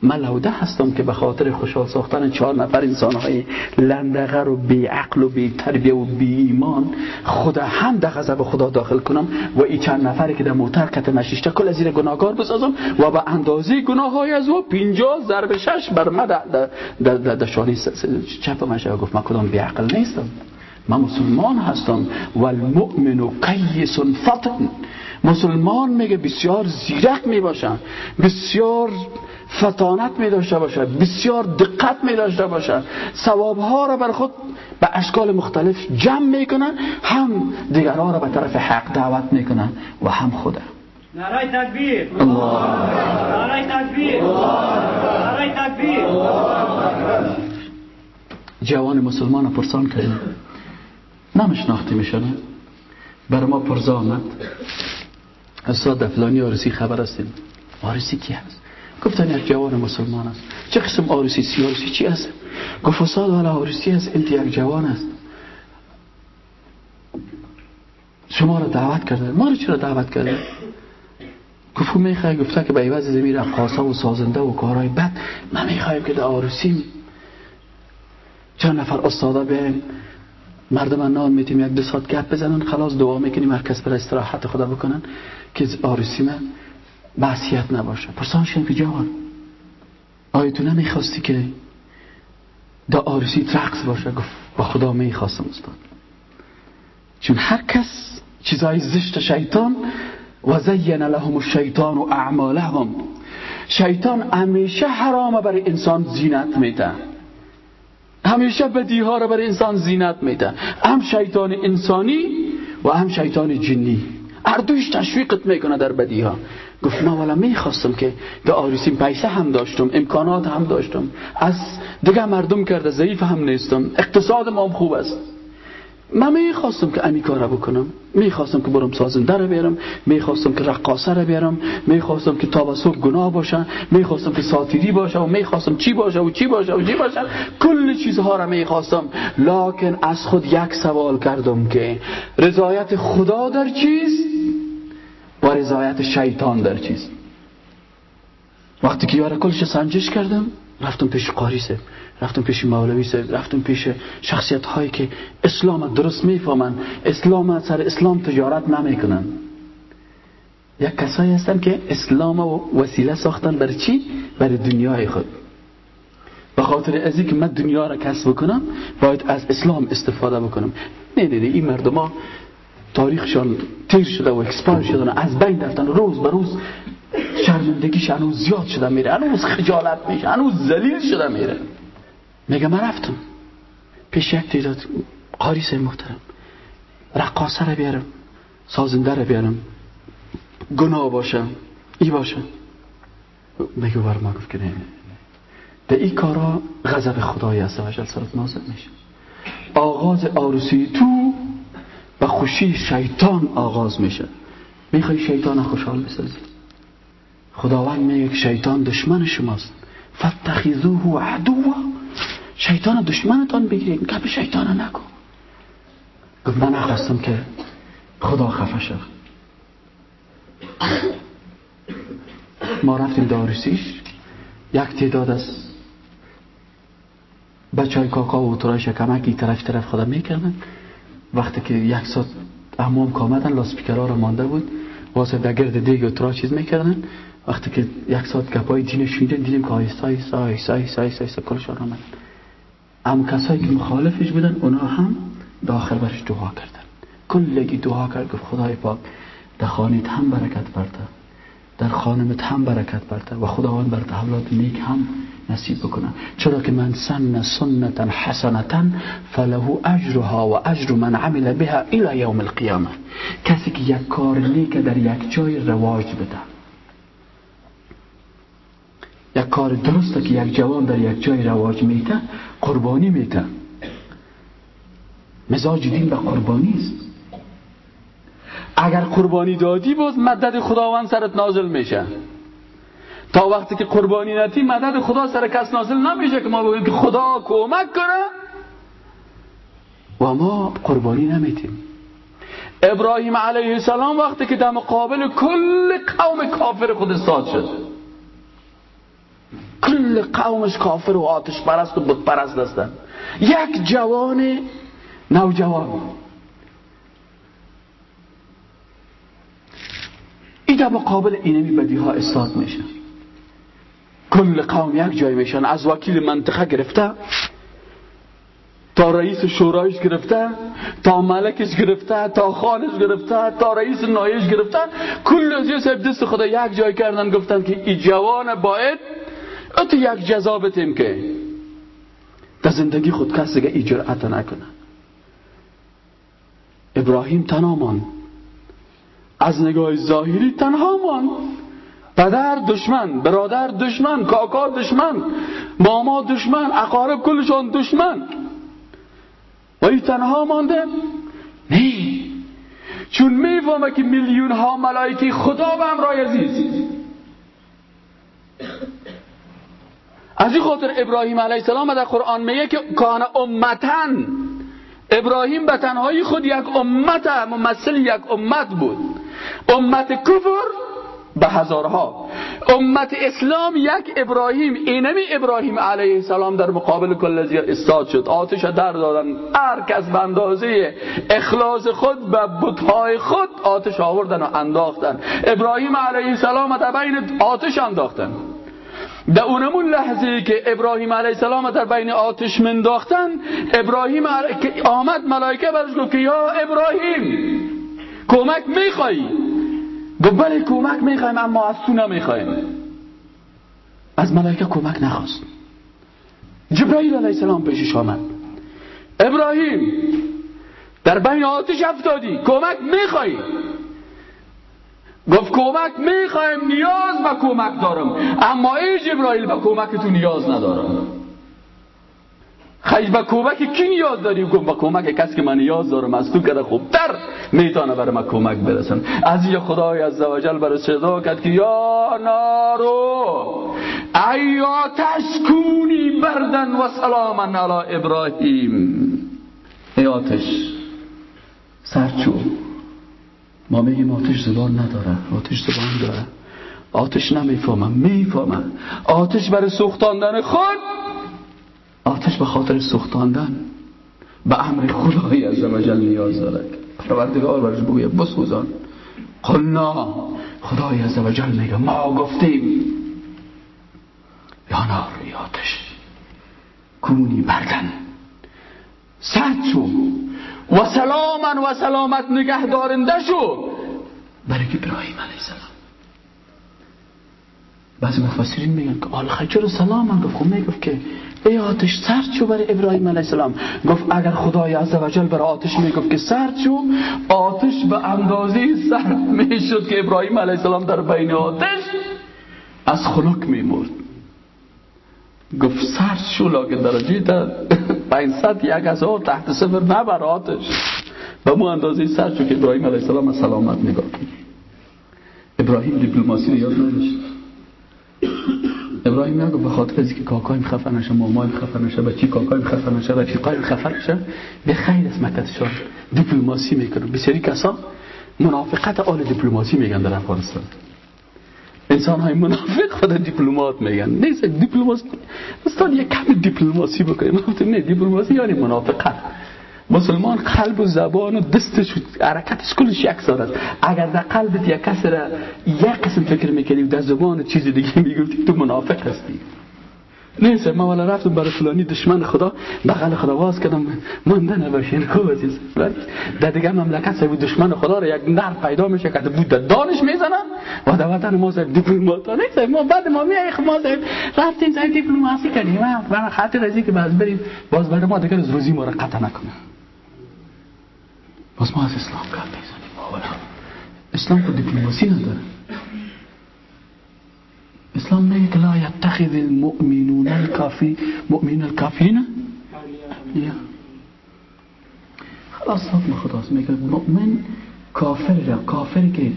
من لوده هستم که به خاطر خوشحال ساختن چهار نفر انسانهای لندغر و بی عقل و بی تربیه و بی ایمان خدا هم در غضب خدا داخل کنم و این چند نفری که در موتر کت مشیشته کل از این گناهگار بسازم و به اندازه گناه های از و پینجا ضرب شش بر من در شانی چپ مشه گفت من کدام بی عقل نیستم؟ من مسلمان هستم. و المؤمن و قیس فطن. مسلمان میگه بسیار زیرک می باشن بسیار فتانت می داشته باشد بسیار دقت می داشته باشد. ثواب ها را بر خود به اشکال مختلف جمع می کنن هم دیگرها را به طرف حق دعوت می کنن و هم خود نعره تکبیر. الله نعره تکبیر. نعره تکبیر. جوان مسلمان پرسان کردیم نمشناختی میشنه بر ما پرزا آمد استاد فلانی آرسی خبر هستیم. آرسی کی هست؟ گفتن یک جوان مسلمان است. چه قسم آرسی سیارسی چی است؟ گفت استاد والا آرسی است انت یک جوان است. شما را دعوت کرده ما را چرا دعوت کرده گفت می‌خوای گفته که به عوض زمین رقاصه و سازنده و کارهای بد. ما می‌خوایم که در آرسی چند نفر استادا بیایم مردم نان میتیم یک دو ساعت گپ بزنن. خلاص دعا می‌کنیم مرکز پر استراحت خدا بکنن که آرسی من معصیت نباشه. پرسان که جوان آیا تو نمی‌خواستی که دا آرسی رقص باشه؟ گفت با خدا می‌خواستم استاد. چون هر کس چیزای زشت شیطان و زین لهم الشیطان و اعمالهم. شیطان همیشه حرام برای انسان زینت میده. همیشه بدیها را برای انسان زینت میده. هم شیطان انسانی و هم شیطان جنی. هر تشویقت می‌کنه در بدیها. گفت ما والا می‌خواستم که به آریسیم پیسه هم داشتم امکانات هم داشتم. از دیگه مردم کرده ضعیف هم نیستم. اقتصاد ما هم خوب است. من می‌خواستم که امی کار بکنم. می‌خواستم که برم سازنده رو بیارم. می‌خواستم که رقاصه رو بیارم. می‌خواستم که تابسوک گناه باشه می‌خواستم که ساتیری باشه و می‌خواستم چی باشه و چی باشه و چی باشه کل چیزها رو می‌خواستم. لکن از خود یک سوال کردم که رضایت خدا در چیست؟ و رضایت شیطان در چیست وقتی که یاره کلش سنجش کردم رفتم پیش قاری سه رفتم پیش مولوی سه رفتم پیش شخصیت هایی که اسلام درست می‌فهمن اسلام سر اسلام تجارت نمی‌کنن. یک کسایی هستن که اسلام و وسیله ساختن برای چی؟ برای دنیای خود. به خاطر ازی که من دنیا را کسب کنم باید از اسلام استفاده بکنم. نه نه نه این مردم ها تاریخشان تیر شده و expire شدن از بین رفتن روز به روز شرمندگیش هنوز زیاد شده میره هنوز خجالت میشه هنوز ذلیل شده میره. میگه من رفتم پیش یک تعداد قاریس محترم رقاصه رو بیارم سازنده رو بیارم گناه باشم ای باشم. میگه بر ما گفت که نه در این کارا غضب خدای عز وجل سرت نازل میشه. آغاز آرسی تو و خوشی شیطان آغاز میشه. می‌خوای شیطان خوشحال بسازی. خداوند میگه شیطان دشمن شماست. فتخذوه عدوا. شیطان دشمنتان بگیرید. گپ شیطان نکن. گفت من نخواستم که خدا خفه شد ما رفتیم داروسیش یک تعداد از بچه های کاکا و ترای کمکی طرف طرف خودم می‌کردن. وقتی که یک ساعت امام کامدن لاسپیکرها رو مانده بود واسه در گرد دیگ و ترا چیز می‌کردن. وقتی که یک ساعت گپای دین شنیدن دیدیم که آیستا آیستا آیستا آیستا آیستا آیستا کلشان آمدن اما کسایی که مخالفش بودن اونا هم داخل برش دعا کردن. کلگی دعا کرد گفت خدای پاک در خانیت هم برکت برده. در خانمت هم برکت برده و خداوند بر اولاد نیک هم نصیب بکنه چرا که من سن سنتا حسنتا فله اجرها و اجر من عمل بها الى یوم القیامه. کسی که یک کار نیک در یک جای رواج بده. یک کار درسته که یک جوان در یک جای رواج میته قربانی میته مزاج دین به قربانی است. اگر قربانی دادی باز مدد خداوند سرت نازل میشه. تا وقتی که قربانی نتی مدد خدا سر کس نازل نمیشه که ما بگویم که خدا کمک کنه. و ما قربانی نمیتیم. ابراهیم علیه السلام وقتی که در مقابل کل قوم کافر خود استاد شد. کل قومش کافر و آتش پرست و بود پرست هستن. یک جوان نوجوان. ای در مقابل اینمی بدی ها استاد میشن کل قوم یک جای میشن. از وکیل منطقه گرفته تا رئیس شورایش گرفته تا ملکش گرفته تا خانش گرفته تا رئیس نایش گرفته کل از یه دست خدا یک جای کردن گفتن که ای جوان باید ات یک جزا بتیم که در زندگی خود کس دیگه ای جرأت نکنه. ابراهیم تنها از نگاه ظاهری تنها مان پدر دشمن برادر دشمن کاکا دشمن ماما دشمن اقارب کلشان دشمن. و ای تنها مانده نه چون می‌فهمه که میلیون ها ملائکه خدا به همراه عزیز. از این خاطر ابراهیم علیه السلام در قرآن میگه که کان امتن. ابراهیم به تنهایی خود یک امت ممثل یک امت بود. امت کفر به هزارها. امت اسلام یک ابراهیم اینمی ابراهیم علیه السلام در مقابل کل ازی استاد شد. آتش در دادن. هر کس به اندازه اخلاص خود به بتهای خود آتش آوردن و انداختن. ابراهیم علیه السلام در بین آتش انداختن. در اونمون لحظه که ابراهیم علیه السلام در بین آتش منداختن ابراهیم علی... آمد ملائکه برش گفت که یا ابراهیم کمک میخوایی؟ بله کمک می‌خوایم اما از تو نمی‌خوایم. از ملائکه کمک نخواست. جبرائیل علیه السلام پیشش آمد. ابراهیم در بین آتش افتادی. کمک میخوایی گفت کمک می‌خوایم نیاز به کمک دارم. اما ای جبرائیل به کمک تو نیاز ندارم. خیلی به کمک کی نیاز داری؟ گفت به کمک کسی که من نیاز دارم. از تو کده خوبتر می‌تونه برای من کمک برسن. از یه خدای عزوجل برای صدا کرد که یا نارو ایا تشکونی بردن و سلاما علی ابراهیم. ای آتش سرچو ما میگیم آتش زبان نداره. آتش زبان داره. آتش نمی‌فهمم. می‌فهمم. آتش برای سوختاندن خود آتش به خاطر سوختاندن به امر خدایی از وجل نیاز داره پروردگار برش بگویه بسوزان قلنا خدای عزوجل میگه ما گفتیم. یا نار یاتش کونی بردن. سرد شو. و سلامن و سلامت نگه دارنده شو. برای ابراهیم علیه السلام. بعضی مفسرین میگن که آل چرا سلام من گفت خب می‌گفت که ای آتش سرد شو برای ابراهیم علیه السلام. گفت اگر خدای عزوجل برای آتش می‌گفت که سرد شو آتش به اندازه سرد می‌شد که ابراهیم علیه السلام در بین آتش از خلق میمرد. گفت سرد شو لکن درجه تا 500 یک هزار تحت صفر نبر آتش. به مو اندازه سرد شو که ابراهیم علیه السلام از سلامت نگاه ابراهیم دیپلماسی رو یاد نداشت. ابراهیم نگو به خاطر از که کاکایم خفه نشه مامایم خفه نشه بچی کاکایم خفه نشه رفیقایم خفه نشه به خیر از مکتشان دیپلماسی می‌کنه. بسیاری کسا منافقت آل دیپلماسی میگن در افغانستان. انسان های منافق خود دیپلمات میگن. نیست دیپلماسی استاد یک کمی دیپلماسی بکنیم نه دیپلماسی یعنی منافقت. مسلمان قلب و زبان و دستش و حرکتش کلش یک سار است. اگر در قلبت یک کس را یک قسم فکر می‌کنی و در زبان چیز دیگه می‌گفتی تو منافق هستی. نیست ما ولی رفتم برای فلانی دشمن خدا بغل خدا واز کردم مانده نباشین خوب عزیز. در دیگه مملکت سه دشمن خدا رو یک نر پیدا میشه که بود دانش می‌زنن. و در وطن ما سه دیپلمات نیست ما بعد ما میای ما سه رفتیم سه دیپلماسی کردیم. و خاطر ازی که باز بریم باز برای ما دیگه روزی ما رو قطع نکنه बस वहां से इस्लाम का आते इस्लाम को डिप्लोमेसी ना करें इस्लाम ने कहा यत्तखिद المؤمنون الكافي مؤمن الكافرين خلاص حکم خداست میگه مؤمن کافر را کافر که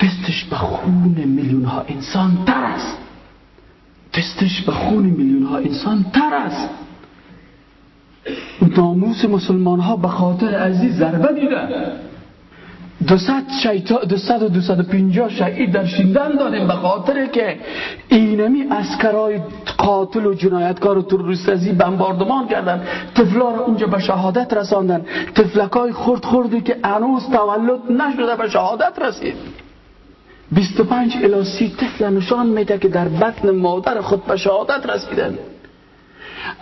دستش به خون میلیون ها انسان ترس دستش به خون میلیون ها انسان ترس ناموس مسلمان ها به خاطر عزیز ضربه دیده. دوصد شیطان دوصد و دوصد و پینجا شهید در شیندن دادیم به خاطر که اینمی اسکرای قاتل و جنایتکار و تروریست ازی بمباردمان کردن. طفلا را اونجا به شهادت رساندن. طفلکای خرد خردی که انوز تولد نشده به شهادت رسید. 25 الی 30 طفل نشان میده که در بطن مادر خود به شهادت رسیدن.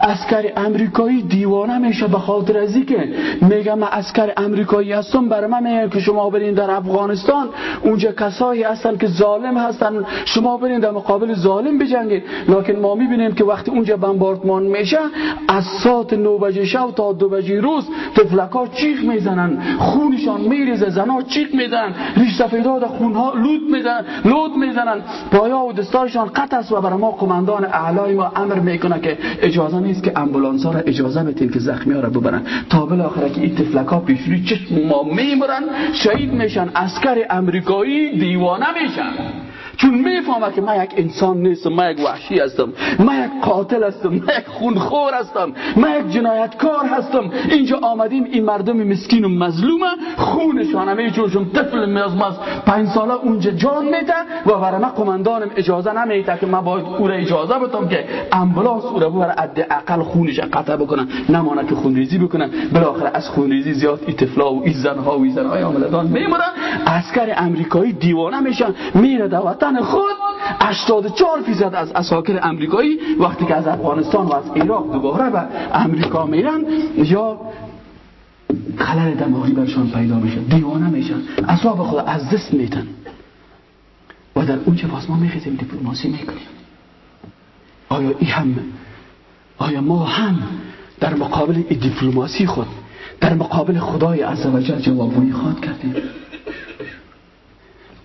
اسکر امریکایی دیوانه میشه به خاطر ازی که میگم من اسکر امریکایی هستم برای من میگم که شما برین در افغانستان. اونجا کسایی هستن که ظالم هستن. شما برین در مقابل ظالم بجنگید. لکن ما می‌بینیم که وقتی اونجا بمباردمان میشه از ساعت 9 بجه شب تا دو بجه روز تفلکا چیخ می‌زنن. خونشان میریزه زنا چیخ می‌زنن ریش سفیدا خونها لود می‌زنن لود می‌زنن. پایا و دستارشان قطع است و برای ما قماندان اعلای ما امر می‌کنه که اجازه نیست که امبولانس ها را اجازه بدین که زخمی ها را ببرن. تا بالاخره که این تفلک ها پیش روی چشم ما میمرن شهید میشن. اسکر امریکایی دیوانه میشن. چون می‌فهمه که من یک انسان نیستم من یک وحشی هستم من یک قاتل هستم من یک خونخور هستم من یک جنایتکار هستم. اینجا آمدیم این مردم مسکین و مظلومه. خونشان همه جوشم طفل میازماز. پنج ساله اونجا جان میده و برای من قماندانم اجازه نمیده که من باید او اجازه بدم که امبولانس او را ببره اقل خونش قطع بکنن نمانه که خونریزی بکنن بالاخره از خونریزی زیاد این طفلا و این زنها و این زنهای عاملدان میمرن اسکر امریکایی دیوانه میشن. میره دوتا خود 84 فیصد از اساکر امریکایی وقتی که از افغانستان و از عراق دوباره به امریکا میرن یا خلل دماغی برشان پیدا میشن دیوانه میشن اصاب خود از دست میتن و در اونجا باز ما میخیزیم دیپلماسی می‌کنیم. آیا ای هم آیا ما هم در مقابل دیپلماسی خود در مقابل خدای عزوجل جوابگویی خواد کردیم؟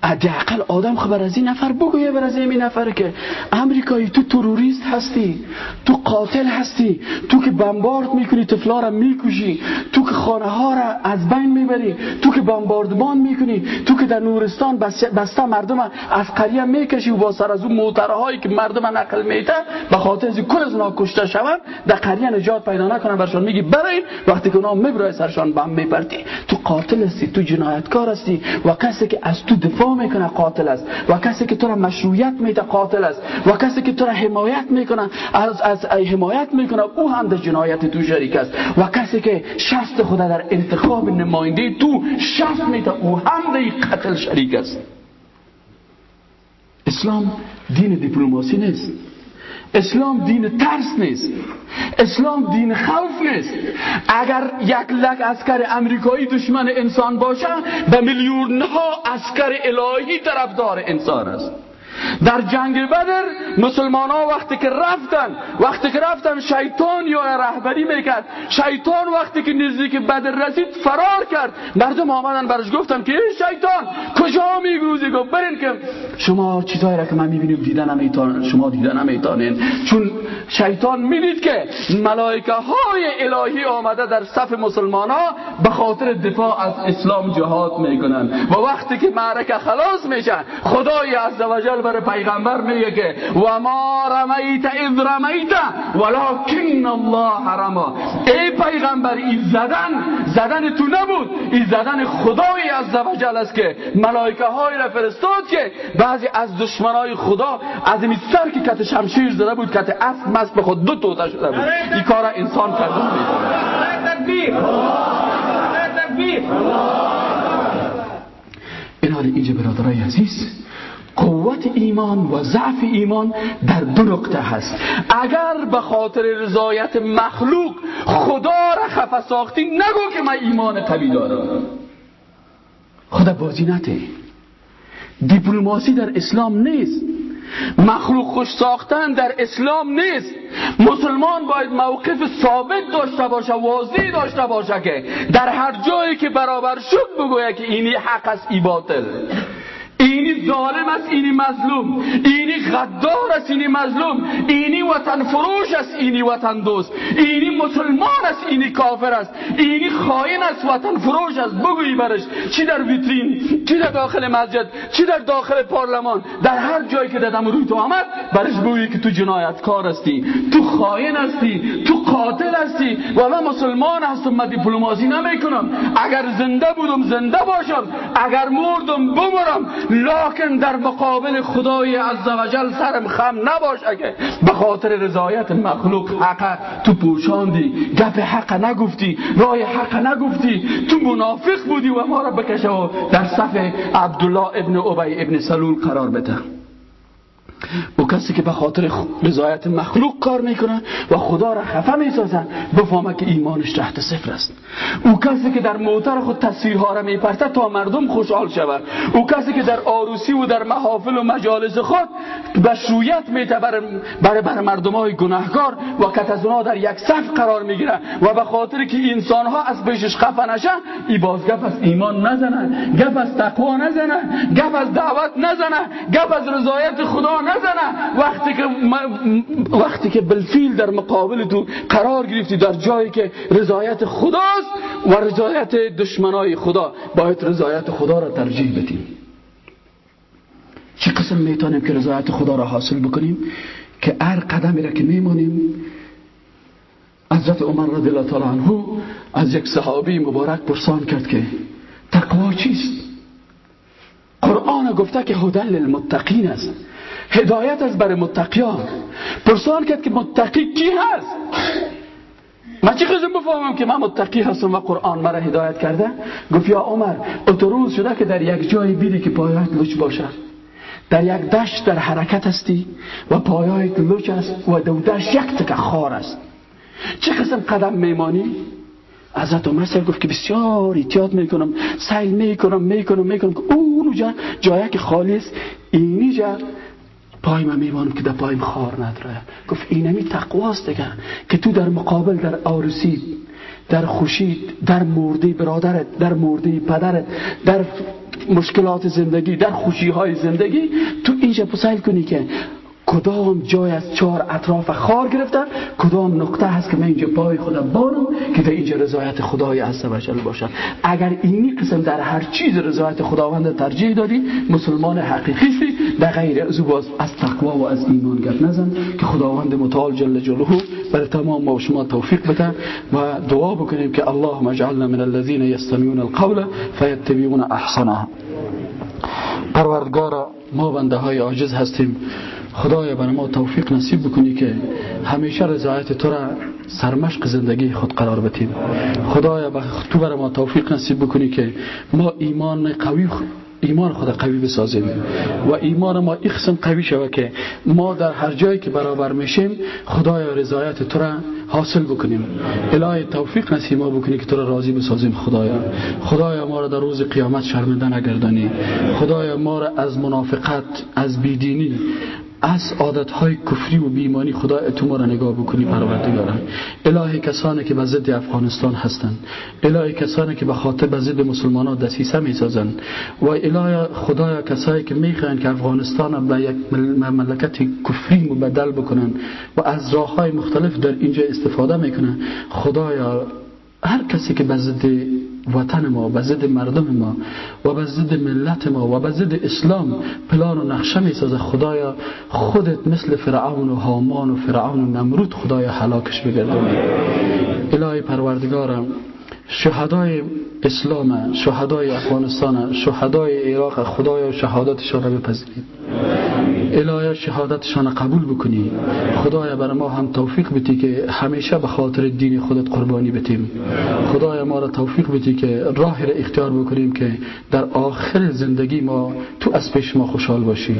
حداقل آدم خبر از این نفر بگویه بر از این نفر که امریکایی تو تروریست هستی تو قاتل هستی تو که بمبارد می‌کنی تفلا را می‌کشی تو که خانه ها را از بین می‌بری تو که بمباردمان می‌کنی تو که در نورستان بسته مردم از قریه می‌کشی و با سر از اون موترهایی که مردم نقل میته به خاطر از کل از کشته شوند در قریه نجات پیدا نکنن برشان میگی برای وقتی که اونا میبرای سرشان بم میپرتی تو قاتل هستی تو جنایتکار هستی و کسی که از تو دفاع می‌کنه قاتل است. و کسی که تو را مشروعیت میده قاتل است. و کسی که تو را حمایت می‌کنه از, از حمایت می‌کنه او هم در جنایت تو شریک است. و کسی که شست خود در انتخاب نماینده تو شست میده او هم در قتل شریک است. اسلام دین دیپلماسی نیست. اسلام دین ترس نیست. اسلام دین خوف نیست. اگر یک لک اسکر امریکایی دشمن انسان باشه به میلیون ها اسکر الهی طرفدار انسان است. در جنگ بدر مسلمان ها وقتی که رفتن وقتی که رفتن شیطان یا رهبری می‌کرد. شیطان وقتی که نزدیک بدر رسید فرار کرد. مردم آمدن برش گفتن که شیطان کجا میگروزی گفت برین که شما چیزایی را که من می‌بینیم دیدن نمیتان شما دیدن نمیتانین چون شیطان می‌دید که ملائکه های الهی آمده در صف مسلمان ها به خاطر دفاع از اسلام جهاد می‌کنن و وقتی که معرکه خلاص میشن خدای عزوجل برای پیغمبر میگه که و ما رمیت اذ رمیت ولکن الله حرما ای پیغمبر این زدن زدن تو نبود. این زدن خدای عزوجل است که ملائکه های را فرستاد که بعضی از دشمنای خدا از این سر که کت شمشیر زده بود کت اسب مست به خود دو توته شده بود. این کار انسان کرده این حال اینجا برادرای عزیز قوت ایمان و ضعف ایمان در دو نقطه هست. اگر به خاطر رضایت مخلوق خدا را خفه ساختی نگو که من ایمان قوی دارم. خدا بازی نته دیپلماسی در اسلام نیست. مخلوق خوش ساختن در اسلام نیست. مسلمان باید موقف ثابت داشته باشه واضح داشته باشه که در هر جایی که برابر شد بگوید که اینی حق است ای باطل. اینی ظالم است اینی مظلوم. اینی غدار است اینی مظلوم. اینی وطن فروش است اینی وطن دوست. اینی مسلمان است اینی کافر است. اینی خائن است وطن فروش است. بگویی برش چی در ویترین؟ چی در داخل مسجد؟ چی در داخل پارلمان؟ در هر جایی که دادم روی تو آمد برش بگویی که تو جنایتکار هستی. تو خائن هستی تو قاتل هستی. و من مسلمان هستم من دیپلماسی نمی‌کنم. اگر زنده بودم زنده باشم. اگر مردم بمرم لکن در مقابل خدای عزوجل سرم خم نباشه که به خاطر رضایت مخلوق حق تو پوشاندی. گپ حق نگفتی. رای حق نگفتی. تو منافق بودی و ما را بکشه و در صف عبدالله ابن عبی ابن سلول قرار بده. او کسی که به خاطر رضایت مخلوق کار می‌کنه و خدا را خفه می‌سازن بفهمه که ایمانش تحت صفر است. او کسی که در موتر خود تصویرها را میپرته تا مردم خوشحال شود. او کسی که در آروسی و در محافل و مجالس خود بشرویت میته برای بر مردم های گناهگار و کتزونا در یک صف قرار می‌گیره و به خاطر که انسان ها از پیشش خفه نشه ای باز گپ از ایمان نزنه گپ از تقوا نزنه گپ از دعوت نزنه گپ از رضایت خدا نزنه وقتی که وقتی که بالفیل در مقابل تو قرار گرفتی در جایی که رضایت خداست و رضایت دشمنای خدا باید رضایت خدا را ترجیح بدیم. چه قسم می‌تونیم که رضایت خدا را حاصل بکنیم؟ که هر قدمی را که میمانیم حضرت عمر رضی الله تعالی عنه از یک صحابی مبارک پرسان کرد که تقوا چیست؟ قرآن گفته که هدل للمتقین است. هدایت از برای متقیان. پرسان کرد که متقی کی هست؟ من چی قسم بفهمم که من متقی هستم و قرآن مرا هدایت کرده؟ گفت یا عمر اتروز شده که در یک جای بیدی که پایایت لچ باشد. در یک دشت در حرکت هستی و پایایت لچ است و دو دشت یک تک خار است. چه قسم قدم میمانی؟ حضرت عمر سر گفت که بسیار احتیاط می‌کنم سعی می‌کنم می‌کنم می‌کنم که اون جا جایی که خالی است اینی جا پای من میمانم که در پایم خار نداره. گفت اینمی تقواست دیگه. که تو در مقابل در آرسی در خوشید در مرده برادرت در مرده پدرت در مشکلات زندگی در خوشی های زندگی تو اینجا پسیل کنی که کدام جای از چهار اطراف خار گرفتن کدام نقطه هست که من اینجا پای خودم بانم که در اینجا رضایت خدای عز و جل باشد. اگر اینی قسم در هر چیز رضایت خداوند ترجیح دادی مسلمان حقیقی سی در غیر از باز از تقوا و از ایمان گپ نزن که خداوند متعال جل جلاله بر تمام ما و شما توفیق بده و دعا بکنیم که اللهم اجعلنا من الذين يستمعون القول فيتبعون احسنه. پروردگارا ما بنده های عاجز هستیم. خدایا بر ما توفیق نصیب بکنی که همیشه رضایت تو را سرمشق زندگی خود قرار بتیم خدایا تو بر ما توفیق نصیب بکنی که ما ایمان قوی ایمان خود قوی بسازیم و ایمان ما اخسن قوی شود که ما در هر جایی که برابر میشیم خدایا رضایت تو را حاصل بکنیم. الهی توفیق نصیب ما بکنی که تو را راضی بسازیم خدایا. خدایا ما را در روز قیامت شرمنده نگردانی. خدایا ما را از منافقت از بیدینی از عادت های کفری و بیمانی خدا تو ما را نگاه بکنی پروردگارم الهی کسانی که به ضد افغانستان هستند. الهی کسانی که به خاطر به ضد مسلمان ها دسیسه می سازند و الهی خدایا کسایی که می‌خواهند که افغانستان به یک مملکت کفری مبدل بکنن و از راه های مختلف در اینجا استفاده می‌کنن خدایا هر کسی که به ضد وطن ما به ضد مردم ما و به ضد ملت ما و به ضد اسلام پلان و نقشه می سازه. خدایا خودت مثل فرعون و هامان و فرعون و نمرود خدایا حلاکش بگردونی. الهی پروردگارم شهدای اسلام شهدای افغانستان شهدای عراق خدایا شهادتشان را بپذیرید. الهی شهادتشان قبول بکنی. خدایا بر ما هم توفیق بتی که همیشه به خاطر دین خودت قربانی بتیم. خدایا ما را توفیق بتی که راه را اختیار بکنیم که در آخر زندگی ما تو از پیش ما خوشحال باشی.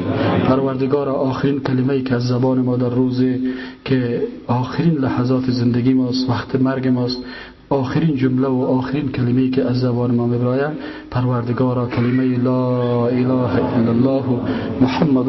پروردگار آخرین کلمه ای که از زبان ما در روزه که آخرین لحظات زندگی ماست وقت مرگ ماست آخرین جمله و آخرین کلمه که از زبان ما میبراید پروردگارا کلمه لا اله الا الله محمد